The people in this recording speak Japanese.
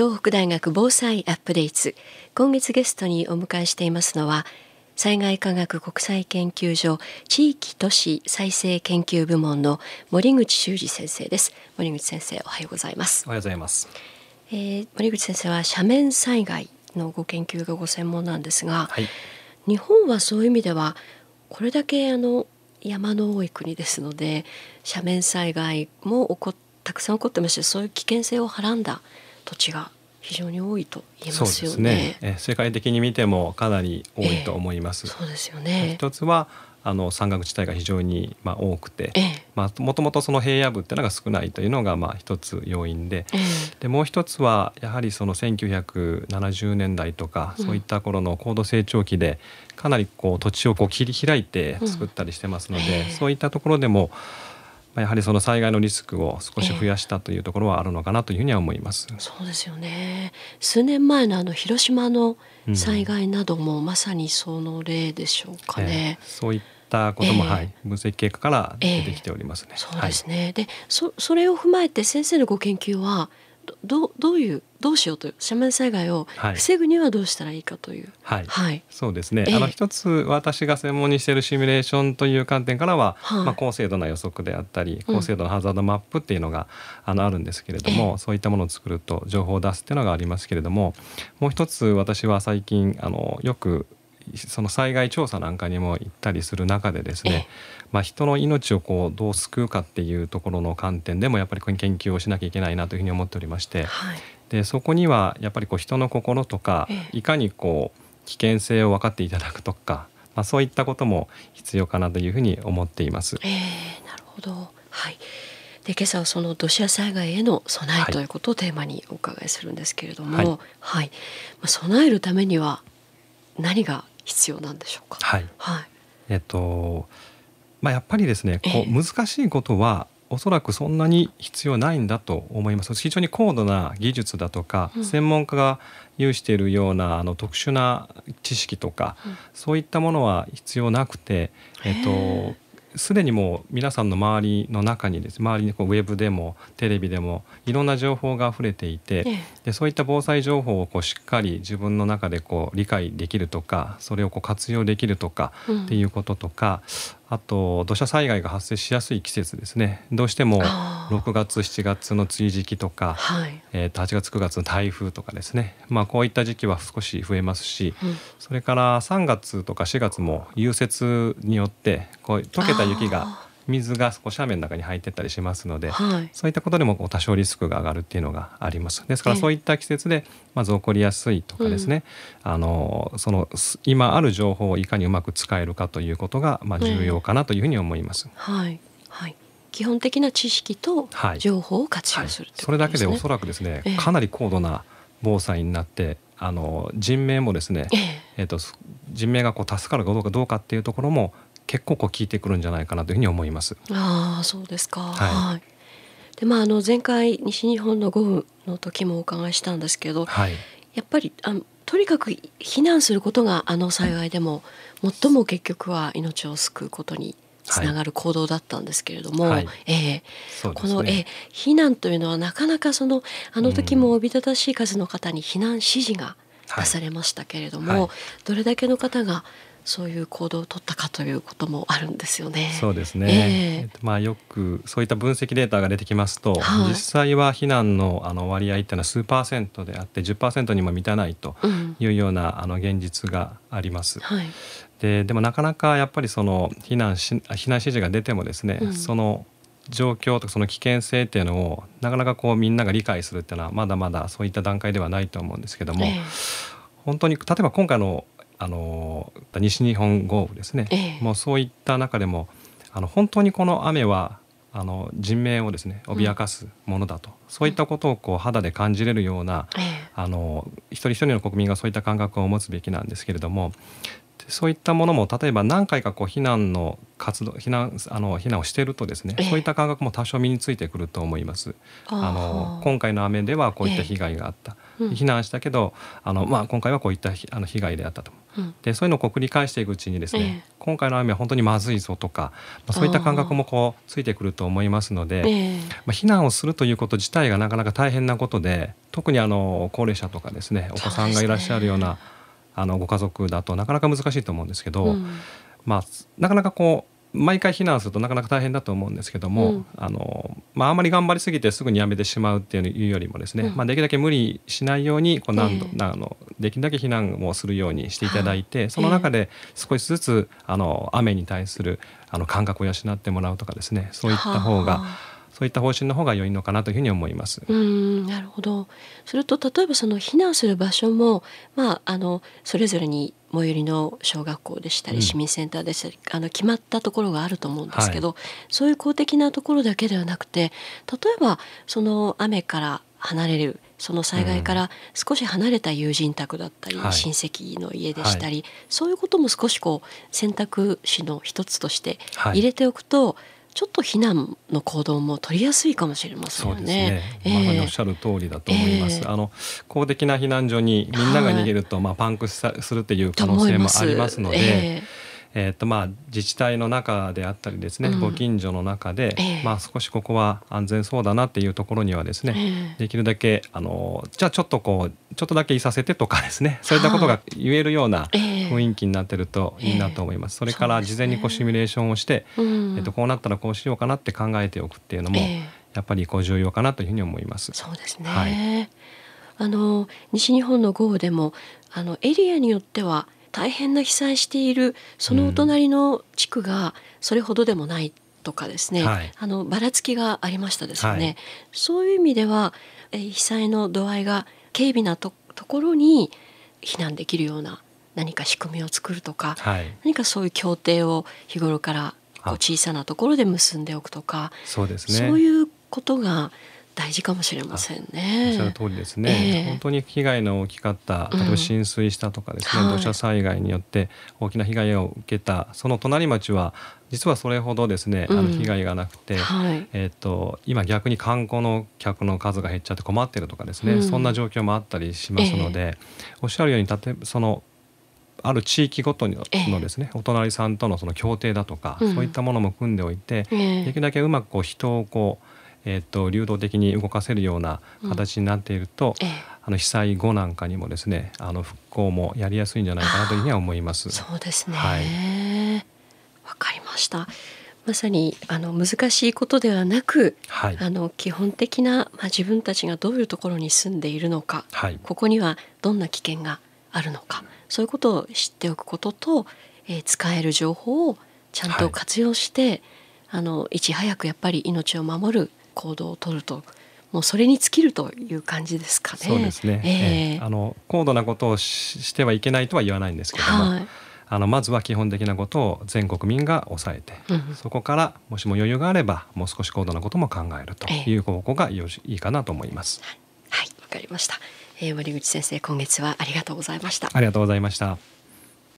東北大学防災アップデート今月ゲストにお迎えしていますのは災害科学国際研究所地域都市再生研究部門の森口修二先生です。森口先生おはようございます。おはようございます、えー、森口先生は斜面災害のご研究がご専門なんですが、はい、日本はそういう意味ではこれだけあの山の多い国ですので斜面災害も起こたくさん起こってましてそういう危険性をはらんだ土地が非常に多いと言えますよね。ね世界的に見てもかなり多いと思います。えー、そうですよね。一つはあの山岳地帯が非常にまあ多くて、ええ、まあもともとその平野部っていうのが少ないというのがまあ一つ要因で、え、でもう一つはやはりその1970年代とか、そういった頃の高度成長期でかなりこう土地をこう切り開いて作ったりしてますので、うん、そういったところでもやはりその災害のリスクを少し増やしたというところはあるのかなというふうには思います。えー、そうですよね。数年前のあの広島の災害などもまさにその例でしょうかね。えー、そういったことも、えー、はい、分析結果から出てきておりますね。そうですね。はい、で、そそれを踏まえて先生のご研究はどどういうどうしようという斜面災害を防ぐにはどうしたらいいかという。はい、はい、そうですね。えー、あの一つ私が専門にしているシミュレーションという観点からは、はい、まあ高精度な予測であったり、高精度なハザードマップっていうのが、あのあるんですけれども、えー、そういったものを作ると情報を出すっていうのがありますけれども、もう一つ私は最近あのよくその災害調査なんかにも行ったりする中でですね、まあ、人の命をこうどう救うかっていうところの観点でもやっぱり研究をしなきゃいけないなというふうに思っておりまして、はい、でそこにはやっぱりこう人の心とか、いかにこう危険性を分かっていただくとか、まあ、そういったことも必要かなというふうに思っています。えー、なるほど、はい。で今朝はその土砂災害への備えということをテーマにお伺いするんですけれども、はい、はい、まあ、備えるためには何が必要なんでしょうか？はい。はい。えっとまあやっぱりですね、こう難しいことはおそらくそんなに必要ないんだと思います非常に高度な技術だとか、うん、専門家が有しているようなあの特殊な知識とか、うん、そういったものは必要なくて、えっと、すでにもう皆さんの周りの中にです周りにこうウェブでもテレビでもいろんな情報が溢れていて、でそういった防災情報をこうしっかり自分の中でこう理解できるとかそれをこう活用できるとかっていうこととか、あと土砂災害が発生しやすい季節ですね。どうしても6月7月の梅雨時期とか、はい、えー、と8月9月の台風とかですね、まあ、こういった時期は少し増えますし、うん、それから3月とか4月も融雪によってこう溶けた雪が水がこう斜面の中に入ってったりしますので、はい、そういったことでもこう多少リスクが上がるっていうのがあります。ですからそういった季節でまず起こりやすいとかですね、うん、あのその今ある情報をいかにうまく使えるかということがまあ重要かなというふうに思います。はい、はい基本的な知識と情報を活用する、ね。はい、それだけでおそらくですね、かなり高度な防災になってあの人命もですね、えー、と人命がこう助かるかどうかどうかっていうところも結構こう効いてくるんじゃないかなというふうに思います。ああそうですか。はい。でまああの前回西日本の豪雨の時もお伺いしたんですけど、はい、やっぱりあとにかく避難することがあの災害でも最も結局は命を救うことにつながる行動だったんですけれども、はい、えーね、この、えー、避難というのはなかなかそのあの時もおびただしい数の方に避難指示が出されましたけれども、はい、どれだけの方がそういう行動を取ったかということもあるんですよね。そうですね。えー、まあよくそういった分析データが出てきますと、はい、実際は避難のあの割合っていうのは数パーセントであって10%にも満たないというような、うん、あの現実があります。はい、ででもなかなかやっぱりその避難し避難指示が出てもですね、うん、その状況とかその危険性っていうのをなかなかこうみんなが理解するっていうのはまだまだそういった段階ではないと思うんですけども、えー、本当に例えば今回のあの西日本豪雨ですね、ええ、もうそういった中でもあの本当にこの雨はあの人命をですね脅かすものだと、うん、そういったことをこう肌で感じれるような、え、あの一人一人の国民がそういった感覚を持つべきなんですけれどもそういったものも例えば何回かこう避難の活動避難あの避難をしているとですね、そういった感覚も多少身についてくると思います。あの今回の雨ではこういった被害があった。避難したけどあの、まあ、今回はこういったあの被害であったと、うん、でそういうのをこう繰り返していくうちにですね、えー、今回の雨は本当にまずいぞとか、まあ、そういった感覚もこうついてくると思いますので、えー、まあ、避難をするということ自体がなかなか大変なことで特にあの高齢者とかですねお子さんがいらっしゃるようなあのご家族だとなかなか難しいと思うんですけど、うん、まあ、なかなかこう毎回避難するとなかなか大変だと思うんですけども、うん、あのまあ、あんまり頑張りすぎてすぐにやめてしまうっていうよりもですね、うん、まあ、できるだけ無理しないようにこう何度、えー、あのできるだけ避難をするようにしていただいて、その中で少しずつあの雨に対するあの感覚を養ってもらうとかですねそういった方がそういった方針の方が良いのかなというふうに思います。うんなるほど。それと例えばその避難する場所も、まあ、あのそれぞれに最寄りの小学校でしたり市民センターでしたり、うん、あの決まったところがあると思うんですけど、はい、そういう公的なところだけではなくて例えばその雨から離れるその災害から少し離れた友人宅だったり、うん、親戚の家でしたり、はい、そういうことも少しこう選択肢の一つとして入れておくと、はいちょっと避難の行動も取りやすいかもしれませんよね。そうですね。まさにおっしゃる通りだと思います。えー、あの公的な避難所にみんなが逃げると、はい、まあパンクするっていう可能性もありますので。えーえーとまあ、自治体の中であったりですね、うん、ご近所の中で、えー、まあ、少しここは安全そうだなっていうところにはですね、えー、できるだけあのじゃあちょっとこうちょっとだけいさせてとかですねそういったことが言えるような雰囲気になってるといいなと思います。それから事前にこうシミュレーションをして、えー、えーとこうなったらこうしようかなって考えておくっていうのも、やっぱりこう重要かなというふうに思います。そうですね、はい、あの西日本の豪雨でもあのエリアによっては大変な被災しているそのお隣の地区がそれほどでもないとかですね、うんはい、あのばらつきがありましたですよね、はい、そういう意味では被災の度合いが軽微なところに避難できるような何か仕組みを作るとか、はい、何かそういう協定を日頃からこう小さなところで結んでおくとかそうです、ね、そういうことが大事かもしれませんね。おっしゃる通りですね、えー、本当に被害の大きかった例えば浸水したとかですね、うん、土砂災害によって大きな被害を受けたその隣町は実はそれほどですね、あの被害がなくて、はい、えーと、今逆に観光の客の数が減っちゃって困ってるとかですね、うん、そんな状況もあったりしますので、えー、おっしゃるように例えばそのある地域ごとのですね、えー、お隣さんとのその協定だとか、うん、そういったものも組んでおいて、えー、できるだけうまくこう人をこうえーと、流動的に動かせるような形になっていると、うんええ、あの被災後なんかにもですねあの復興もやりやすいんじゃないかなというふうには思います。そうですね、はい、わかりました。まさにあの難しいことではなく、はい、あの基本的な、まあ、自分たちがどういうところに住んでいるのか、はい、ここにはどんな危険があるのかそういうことを知っておくことと、えー、使える情報をちゃんと活用して、あのいち早くやっぱり命を守る行動を取るともうそれに尽きるという感じですかね。そうですね。えー、あの高度なことをしてはいけないとは言わないんですけども、はい、あのまずは基本的なことを全国民が抑えて、うん、そこからもしも余裕があればもう少し高度なことも考えるという方向がいいかなと思います。はい、わ、かりました。えー、森口先生今月はありがとうございました。ありがとうございました。